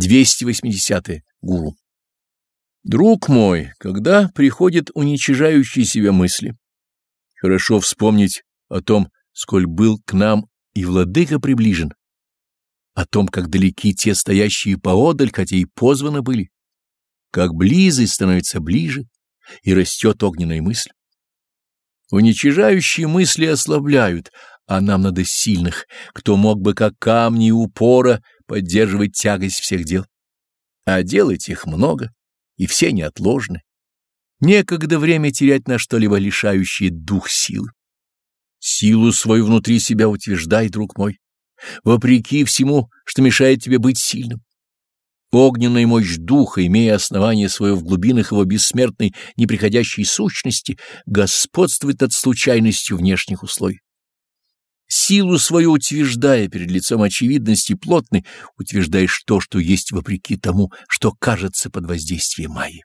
280. -е. Гуру. Друг мой, когда приходят уничижающие себя мысли, хорошо вспомнить о том, сколь был к нам и владыка приближен, о том, как далеки те стоящие поодаль, хотя и позваны были, как близость становится ближе и растет огненная мысль. Уничижающие мысли ослабляют, а нам надо сильных, кто мог бы как камни упора поддерживать тягость всех дел. А делать их много, и все неотложны. Некогда время терять на что-либо лишающее дух силы. Силу свою внутри себя утверждай, друг мой, вопреки всему, что мешает тебе быть сильным. Огненная мощь духа, имея основание свое в глубинах его бессмертной неприходящей сущности, господствует над случайностью внешних условий. Силу свою утверждая перед лицом очевидности плотной, утверждаешь то, что есть вопреки тому, что кажется под воздействием Майи.